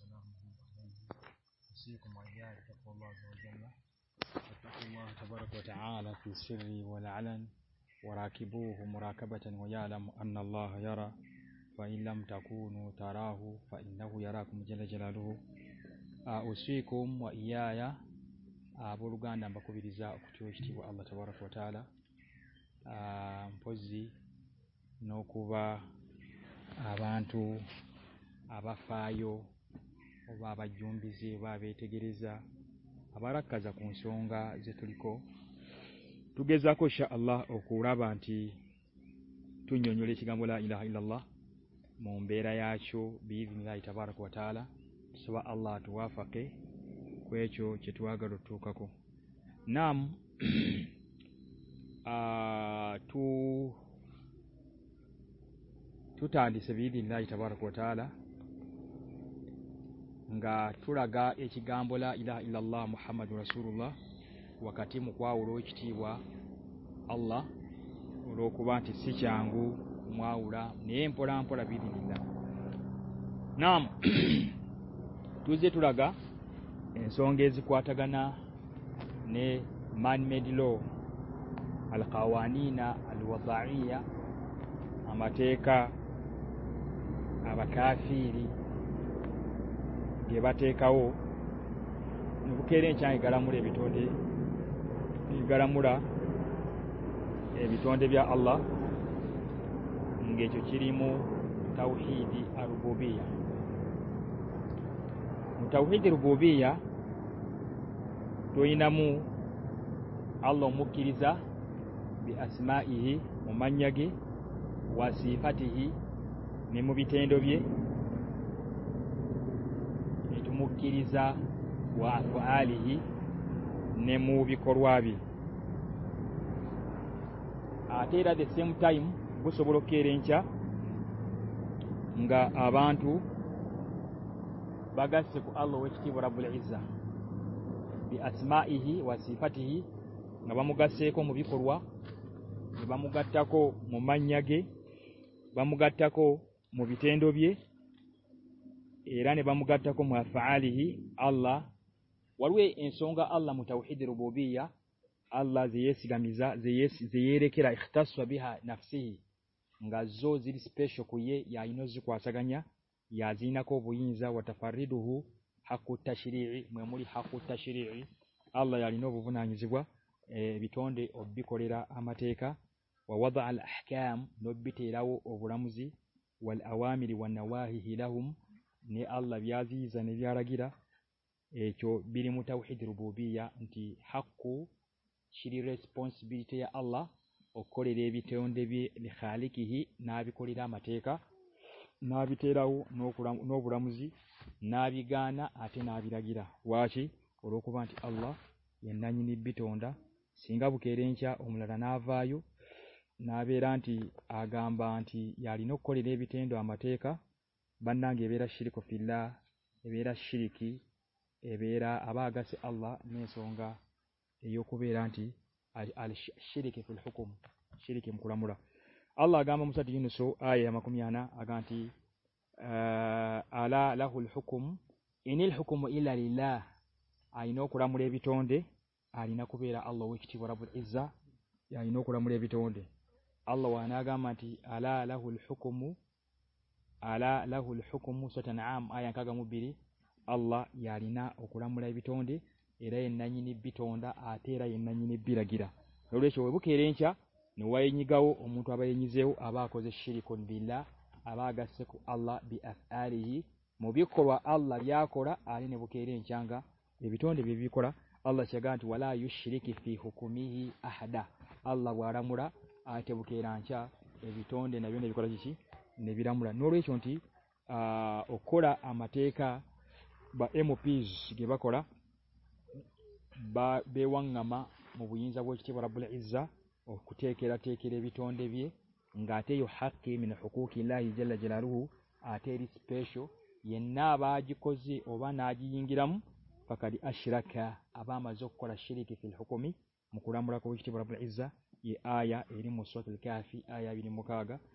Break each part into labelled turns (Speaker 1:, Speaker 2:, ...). Speaker 1: وإياي وإياي الله الله الله عز وجل تبارك وتعالى في السر والعلن وراكبوه مراكبة ويعلم أن يرى فإن لم تكونوا تراه فإنه يراكم جل جلاله لوہ اس بول گانا پی نوبا آب انٹو abantu پا باب بھائی بھا بی بارکا جا کو گا جتنی کو آلہ او کون سولال ممبیرو بھی را کو آلہ پاکو چتوا گر ٹو کا نام nga tulaga ekigambo la ilaha illallah muhammadu rasulullah wakati mukwawula ekitiibwa allah olwokuba nti si kyangu mwawula naye mpolampola bidinila nam tuzze tulaga ensonga ezikwatagana ne man made law al qawanina al wadaiya amateeka abakafiiri گے بات کا چائ گارا مور بھی gram they be آلہ گے جو cherry مو بو رو با تو نامو آلو مو کمانیا گی واسی فات نیمو بھی تھی ڈوبی موبی نبا مغا کو ممبا گیے موبی ٹین ڈوبیے ارانب مو گا موافع الی ہلو سو گا آٹھ رو بو یا پھر سو یا نو زو آ سا گانیاں یا کوئی پارو ہاکوا سری میری ہاکوا سر اللہ نو بو ناجوا دے اب نبھی را ابو را میل میرے ہوں نی الہ بھیرا ایچونی متو روبو بیو سی ریسپونس بی آللہ اکوری ری بی نا بھی کوری را مٹھے کا نا تیرے راؤ نور نو گور جی نا بھی گانا آرا وا چ رو آللہ اندا سنگابکے رینجا ہوم لا نا باو نا بھی رنٹ آ گا ہم با آ یاری نکری ری بھی آماتے کا بنانا بیرا سیری کبلا سری کبیرانتی اللہ مساطی آئی منا آگانیلا آئی نوام دے آئی نا کبیرا اللہؤ کور ایوڑا میٹنوانا گا ملا الا حکوم آم مسئلہ آم آئی آ گو الہ یاری نا اکورا مندے ارا اندر آٹھ گیرا سو ریا نونی گاؤں جیو آبا کو سیری کن آبا گا سب کو آللہ ببھی اللہ کڑا آبا اللہ آللہ بو آڈا آپ کو نام مرا نو ری سنتی موڑا بولے گاتے آلومی مکورا مرا کو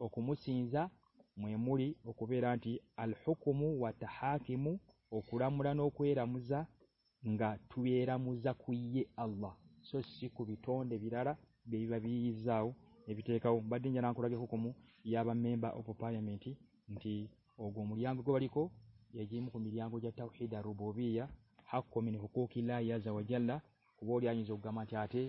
Speaker 1: اکوما موری اکوبیر اللہ کوموا ہا کمو اکورا مرا نویرا مجھا ٹویرا ما کلبا سو دے برادہ بھی جاؤن کمو یہ بے با ابو میٹھی اگ میمو بیو کل گا می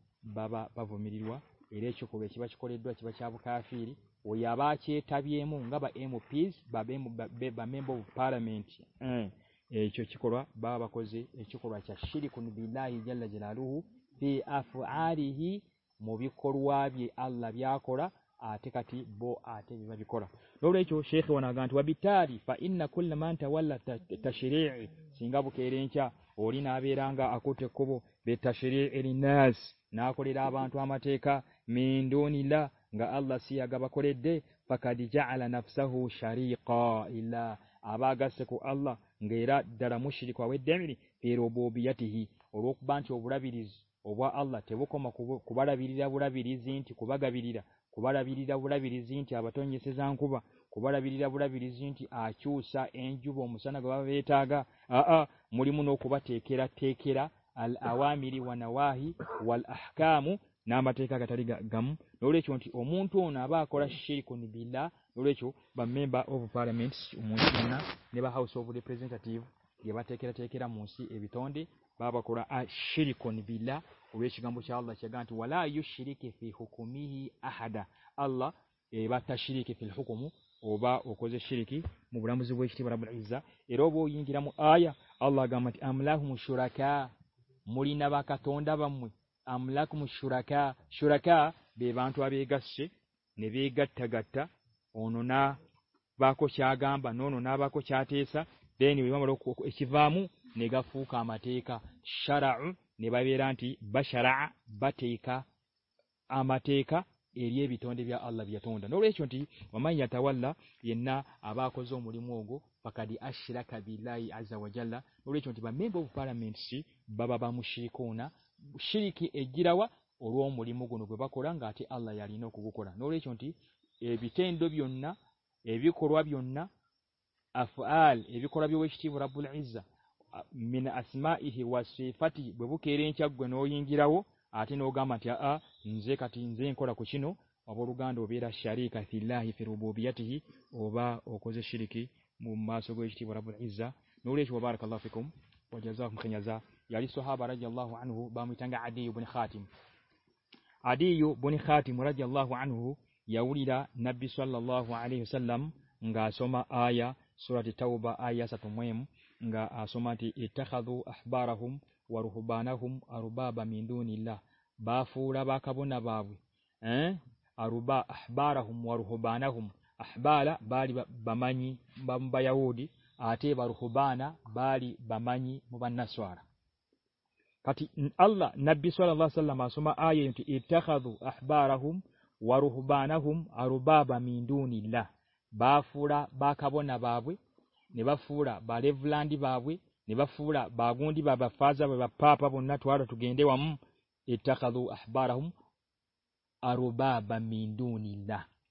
Speaker 1: بابا بابو میروا چوا چا بھاب بابے آپ راگا نا کوری رابعان مین دلا آپ آبا گاس کو آللہ گئی مشری کو بانچو بڑھا بوبو اہلا تے بوا کوئنہ بڑا آبات بڑھا جی آن جو بو ما گا میری من al-awamiri wa nawahi wal ahkamu namateeka gatali gamu nolecho nti omuntu ono abakola shiriko ni billa nolecho ba member of parliament omuntu na ne ba house of representative ye batekera tekera munsi ebitonde baba kola shiriko ni billa olechi gambo cha Allah cheganti wala yushiriki fi hukumihi ahada Allah e batashiriki fi hukumu oba okoze shiriki mu bulamuzi bw'ekitibara bulaiza erobo yingira mu aya Allah gamati amlahu mushuraka مڑ نو کام lower گی گٹ گٹھ نا با کو چھ گا نو نو نہ آگو پاکاد اراد لائی آ جلد نو ریسنٹ می بو بارا منسی بابا با میرے گیروا اور مغو نوبا کواری نو کو نو ریسنٹ ببویر نو گیرا آتے نو گا ماٹھے کو نو او رو گاندو لے بو بی آبا او کو ہوں با eh aruba ahbarahum wa ruhbanahum بارہ باری بامانی آٹھ بنا باری بمانی اللہ نبی سولہ اللہ سلامہ راہو بنا ہوں اور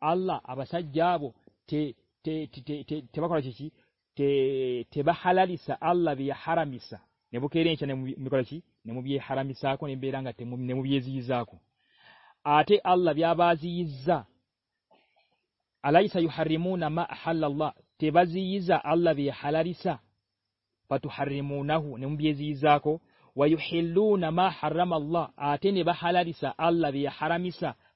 Speaker 1: اللہ حالاری ہارمو نام ہالاری ہارمو نا ہوں جی جاو ہیلو ناما ہار آسا بی ہار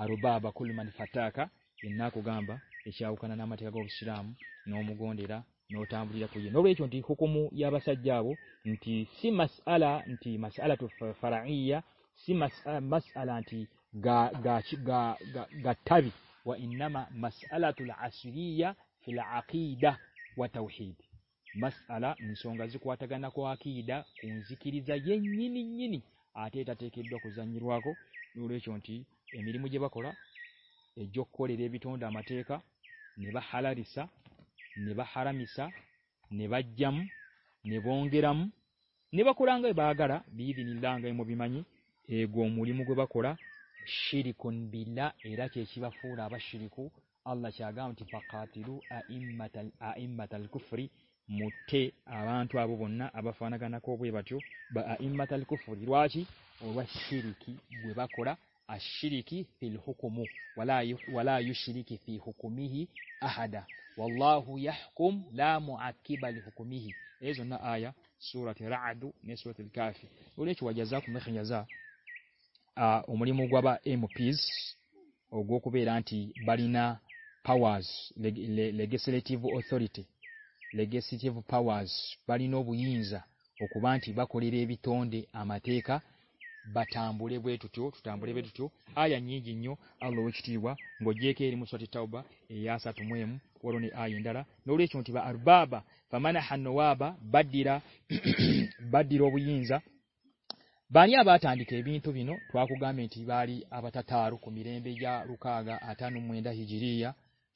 Speaker 1: اور بابا کل گاؤن کا شرام نوم گندرا نو kuzanyirwako نو nti امیر مجھے بہت جکی ری نیبا ہالاری نیبا ہارام نی بنگیرم نیبا کو میری موغبہ خورا سری کنا چی با پورا با سو گا ترواتی مٹھے بننا گانا تال Kheri ashiriki fi lhukumu wala yushiriki fi hukumihi ahada wallahu yahkum la muakiba lihukumihi ezo na aya surati radu ne surati lkafi olwekyo wajaza kumekenyaza uh, omulimu gwaba mps ogwokubeera nti balina powers leg leg legislative authority legislative powers balina obuyinza okuba nti bakolera ebitonde amateeka بات بڑے بھیا بورے بھائی ٹوتو آئی نی جو چیت بو جی مسا چیٹا یہ آسات آئی نارا نو ریسنگ اور بابا میرے ہانوا با بیرا بادی بانی آبادی بھی نواخو گا میٹھی بری آباد روک میرے بہت روکا گا آٹھا نو میرا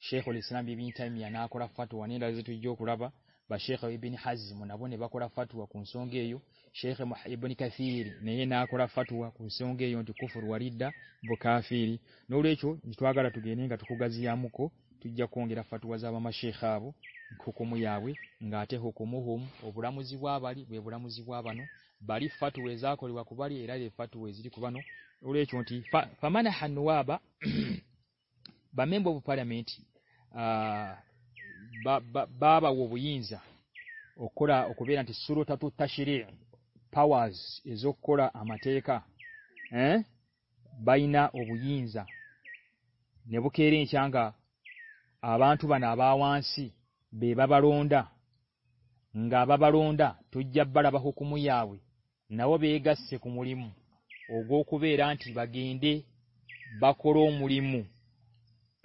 Speaker 1: شام ٹائم نا کورا فاتو نے کوراب با باخوا بھی حاضم فاتوا کنسوں گی بنی فری نی نا فاتوا کنسرواری بکا فری نو ریچو جتو اگر گئی نو گا جی آنگیر گاتے ہو کم ہم با مجھے بارہ مجھے بانو باری فاتوے باریوئی بنو ریچوا موبا بہ مو باب باب باب بوی جا اخور ا کو بہ رانچ سروا ٹوٹا سر پھاواز یہ جکا ہم بائی نا بوجا نوبو کنگا آبانسی بے باروندا گا باروندا ٹو جب بارہ بہ کو می اب نا بو گا مرمو بو ران گیندی باخور موریم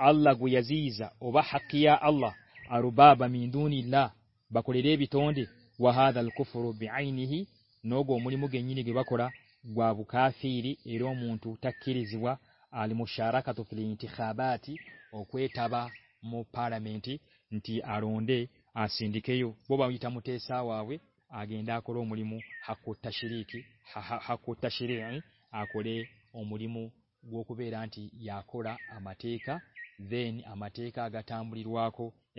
Speaker 1: آللہ گیا جی جا بہت ہاکی آللہ اور بابا مندو نیلا باکوری ری بیوی و حادوی ن گمریم گینی نگیو باخورا سو منتو تکوا آل مو سا کھاتولی خا با تھی اواب مو فارکو با تا مو ہاکو تاشری کاکو تاشری آمری موبیر رانتی آماٹے کامات کا گاتا مری روا کو بکوڑا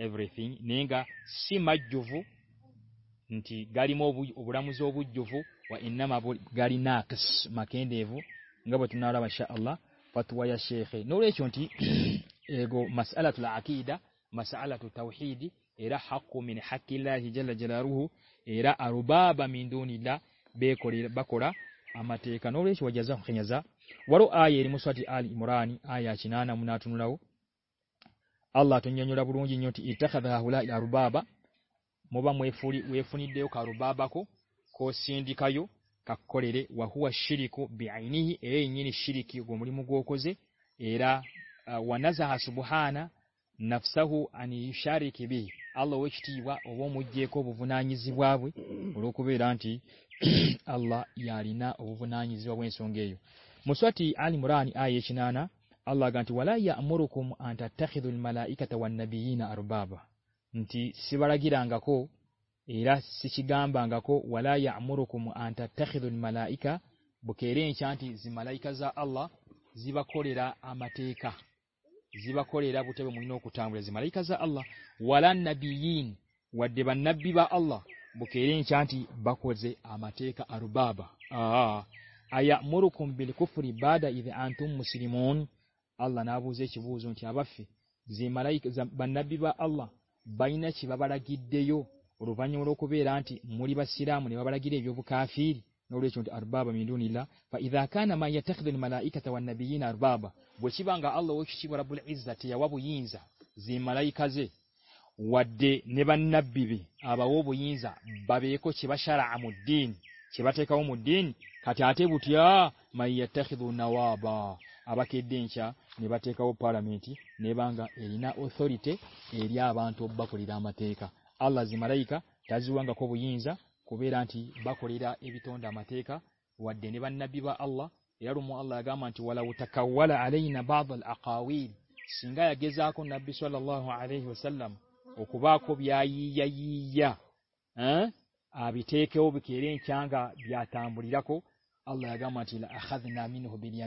Speaker 1: موس مورانچ نہ اللہ ترابیارو بابا بوا میری اوپنی دو کارو بابا کواکریوئی اے سیری کم موگو کو جہاز نبسا ساری ری بیوا موب نا بی رانتی اللہ یاری نا بوب نابئی مسوتی آئی آئی چی نا گو گا کون آروکوم مشری م اللہ نا بو جی بوجھ آبا جی ملائی بانا الہ بائی نہارا گیو روبا نو رویہ رانتی مریب سرا مویبا بارہ گیب کا بابا نو نیلا کئی دا بابا بچاؤ بولا ملائی بانا آبا ابو یہ جا باب سے سرا امدین امددین کا نوا آبا ک ملائی کاسلام گا مچھلی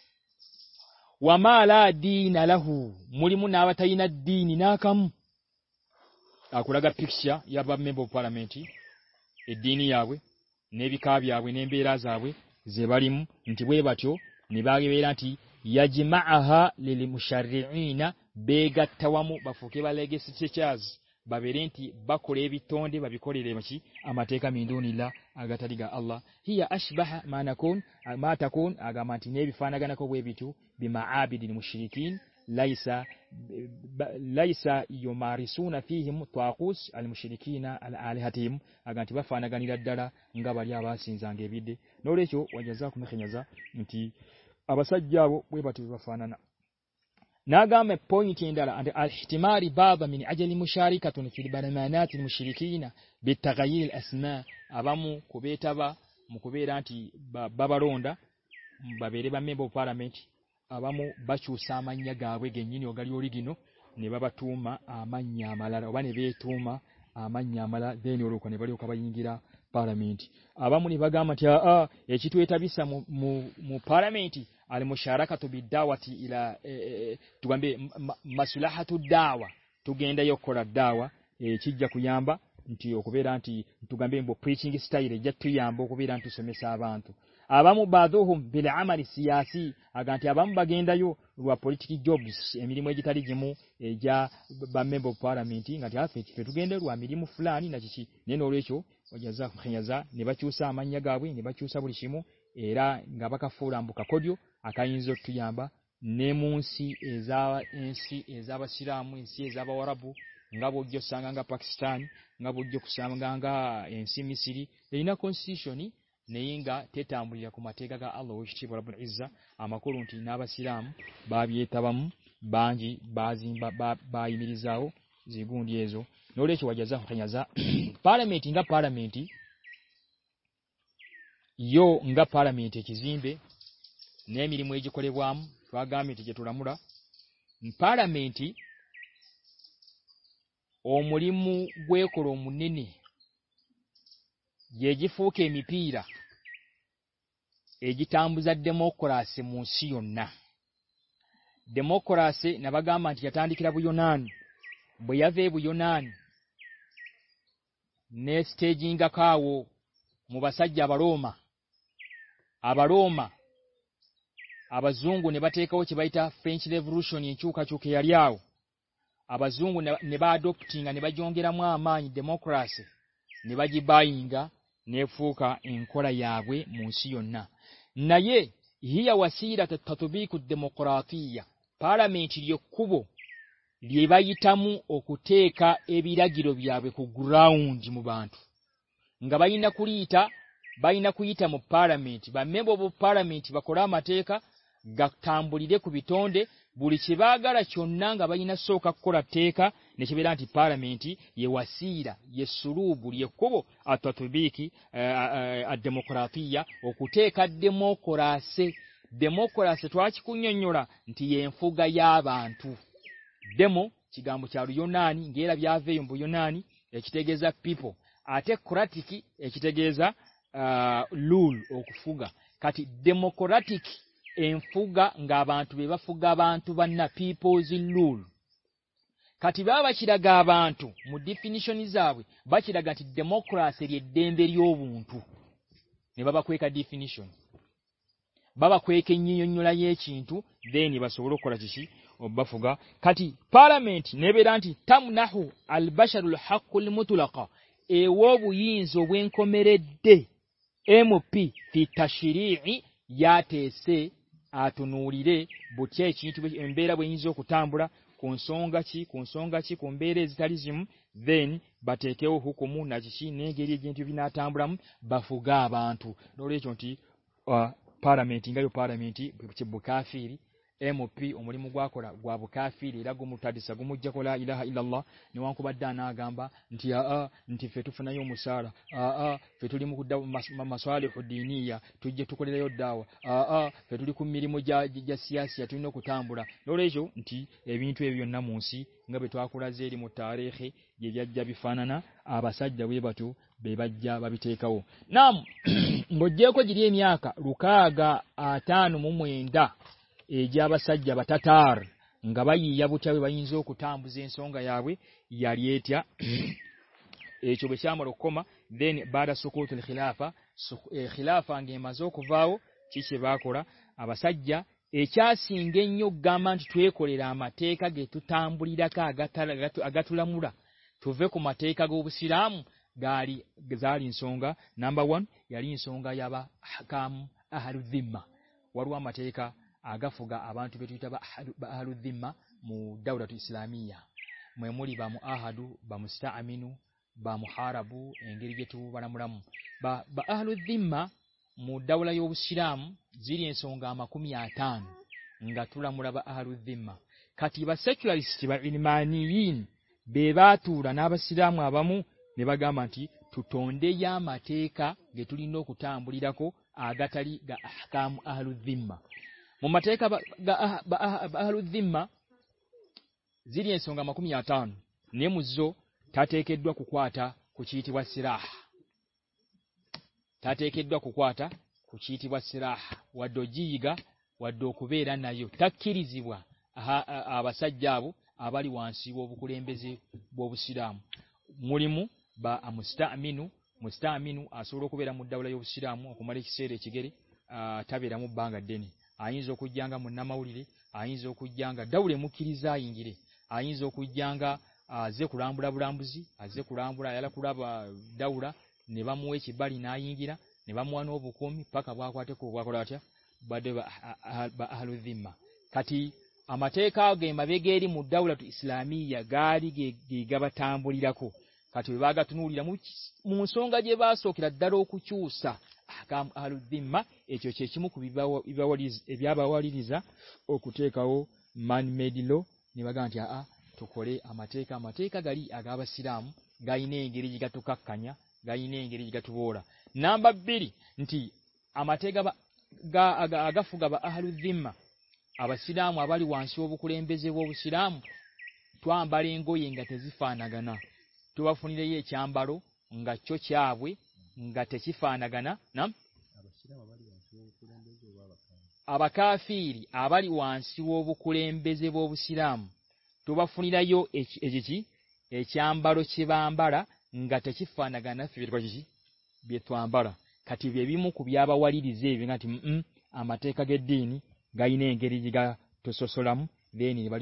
Speaker 1: اوا ملا نال ہر ما دی نا کم آ گیا بہت میبو پارا می نی آب نی بی آب نیبیر آباری انو نیبا یا جیما آلی مساری ری نا بی گوام باب رین با خورے بابے می آئی گاملا aganti nolecho نہنگ می بیان کن فن bafanana نا گا می پونی دا بابا مشاری کا میرے گا آبام تا با میرے رانتی باباروا بابیر با مو پارا میٹھی آبامو بچو سا ما گئی نو گا ری گینو نہیں با تو ما آ ملا روبا نیو ما آ ملا دینو نہیں بھار با گیرا پارا مینٹھی آبا میب ایچوا فارا مینتی آ مسارا کھاتوا مسولہ ہاتھو داوا تک گیندا خورا داوا جامب تھی بکبیرانے تھی بکبی رانتو سما بنو آپ ہم بیلے آماری گانٹھی آبا ہم بہت گیندائیو روا پولیٹی جب ایمری میری تاریخ گیمو ایم پارا میٹو گیندا رواں میرے موفلا نی نواز چو سا ما نیب چوسا بڑی سیمو ارا گا کافور کا جو نی ما سا اور آب سا پاکستان گو سا ایم سی میری این کنسٹیٹیوشن نی اِنگا ٹھیک ما گا آلو اسٹری با آما کو رو نابا سام باب تبام با جی باز میرا جی بوندی جو نو ریسواز پارا مارا مینتی یو اار میٹھے کئی وم گا میٹھے کورا پارا مینتی اموری مو گو روم یہ فوکا یہ گیتا بوجھا ڈما سے موسی نبا گامکراب نان بھئی جی بنانے گا کبا سائڈ منگونے بات بھا فرنچ ریبروشن چوکا چوکاری آباد نیبا دے بن گیرا ما مکرا سے نیباد جی باگا نی پوا اینکر آب موسی یے ہی آؤ سیراتی کمایا پارا میٹری کو مو اکوا ابھی گراؤنڈ بانٹو گائی ناکی تھا نا خوی تامو پارا میٹھی بے بب پارا میٹھی کو رڑا مطے کا بری دے کبھی بری سے نا سوا نیچے پارا مینتی مکرا سے موتی بابا کون با سو ریسی party a Noor Baha'i چینٹو row کوامس کونسے ریاریم when بات ہو کم گینٹ نا تمام باپ گا بانٹو نوری جن پارا مین گو پارا مینتی بھا فری ایم فری موا بھا فری گما گو موبائل دانا گا ہمیں موت ارکے گیفانا آبا سا بات نا مجھے گیری روکا گا آئی eja basajja batatar nga bayiya butawe bayinza okutambuza ensonga yaabwe yali etya ekyo bwe kyamala okukoma then baada sukutu lkhilafa eh, khilafa ngaemaze okuvaawo ki kye baakola abasajja ekyasinga ennyo okugamba nti twekolera amateeka ge tutambulirako agatulamula tuve ku mateeka g'obusiraamu gaali zaali nsonga number one yali nsonga yaba hakamu ahaluzimma waliwo amateeka آ گا فا آبان موداو اسلامیہ مر بو آو بین با مو گیٹو بارہ مرم ڈما موبام جس گا میٹھانا اہلانہ mobile ٹوٹنڈا ما گیٹو آ گاتا محلا مماٹے جی ریئن سنگا ما کو من نیم زو تھا کٹا کسی با سا جی گاؤ کو آبادی مرمو بہ مو مو رویرا مردا ریری مانگ آئی ذیاں گا مناری ری آئی جو کوئی گیاں گا دوڑے مو کھیری جاگی ری آئی جو کوئی گیا گا آج خورا بڑا برا ہم بڑا دوڑا نیبا موسی باری ناگیری مو نومی پاک مسلامیہ کو گریام گائی جایا گائی جاتا نا گا گا آرما آبا سرام آباد گنگاتے پانا گانا ٹوا فن چیام باروا چیا نا گانا نام آباک آباری تب فنی بار چی بارا گاتان بڑا مخوی آبا جی آمدین گائی نسر بھی نی بار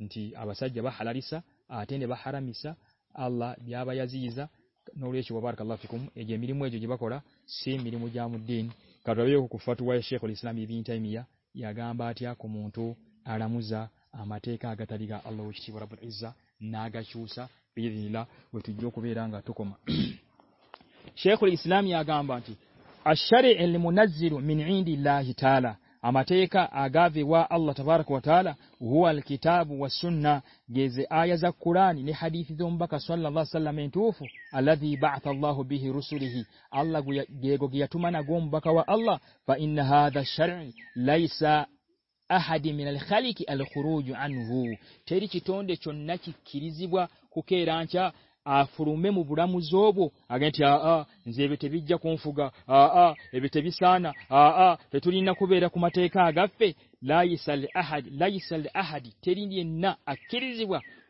Speaker 1: nti abasajja bahalalisa atende baharamisa Allah byaba yaziiza nolesho wabaraka Allah fikum eje milimu ejo jibakola si milimu ja muddin katabye okufatu wa Sheikh al-Islam Ibn Taymiyah yagamba ati ako muntu alamuza amateeka agataliga Allah wishi wa rabbul izza nagachusa bidinila wetujjo kubiranga tukoma Sheikh al-Islam yagamba ati ash-shari' al-munazzilu min 'indillahi ta'ala amateeka agaavibwa allah tabaraka wataala huwa alkitaabu wassunna geze aya za kurani ne hadithi z'omubaka sallasallam entuufu alladhi baatha llahu bihi rusulihi allah geego ge yatuma nago omubaka wa allah faina hatha shari laisa ahadi min alkhaliki alkhuruju anhu teri kitonde kyonna kikkirizibwa kukeera nkya آپرو میں موبا موزبو آگے جی بیٹھے بھی جافوگا آپ نا ترین نا کوماٹھا گپ پہ لائی سال لائی سال آہادی ترین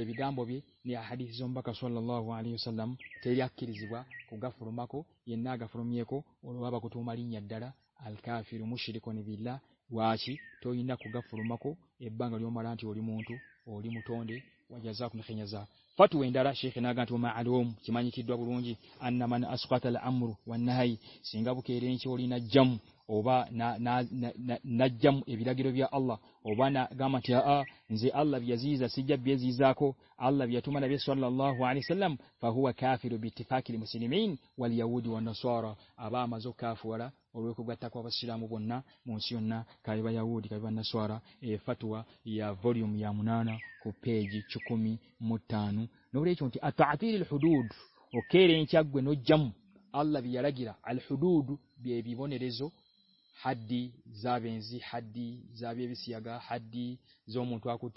Speaker 1: اللہ فرما کو دا الفر نہ سنگاپور کے جم oba na na najjam na, na ebiragiro bya Allah oba na gama tia a nze Allah byaziza sija byaziza ko Allah byatuma nabi sallallahu alaihi wasallam fa huwa kafiru bi ittifaqi al muslimin wal yahudi wan nasara aba mazo kafwara olweko gatta kwa basilamu bonna munsiona kaiba yahudi kaiba nasara e fatwa ya volume ya munana ku page 15 nobrecho nti ataatiri al hudud okere okay, nchagwe no jam Allah biyaragira al hudud bibonerezo bi ہادی جاب ہادی جاب بھی ہادی جم کو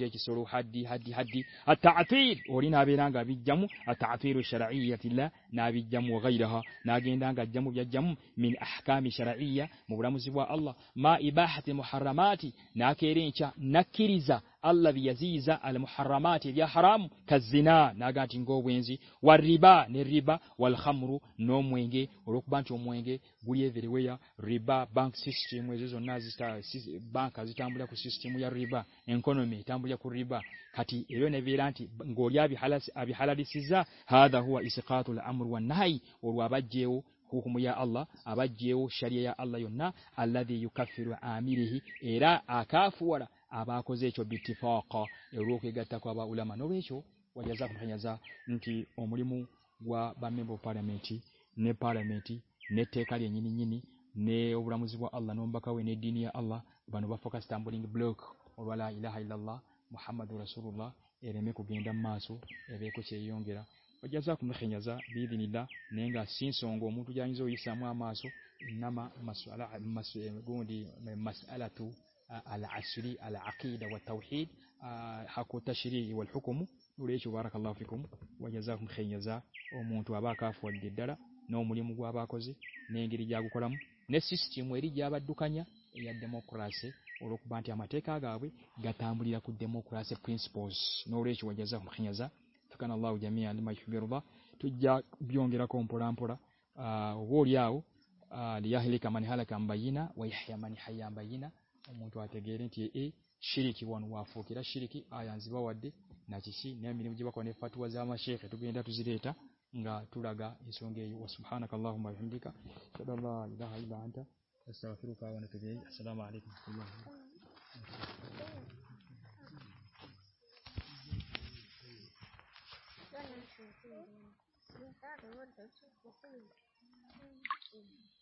Speaker 1: نہل خام رو نو موق بان چویں گے انیا ہالا نہو آ جے آباد جیو سرلہ دام ری ایرا آ پڑا آبا کومری موا بمارے پارا میٹھی نیٹرا موجود اہلا نو نی اہلا بنوا فکاس تم بلک وا الا محمد الرسر اللہ ارے می کو معیار واقع خیںز بی دی نیلا نینا چونگو موٹو نما مچھو الاری الای دو ہاں ہکو تشری حم و خیزا اوب کا درا نوم موب کو نی گری گیا کرم نیس چی میاب دکانیا دو کوئی کاس نوری چا ہنگا لوگ مجھے پورا پورا وہی ناچی نیو جی بنے گا یہ سو گے لوگ شخر کال السلام علیکم وبركاته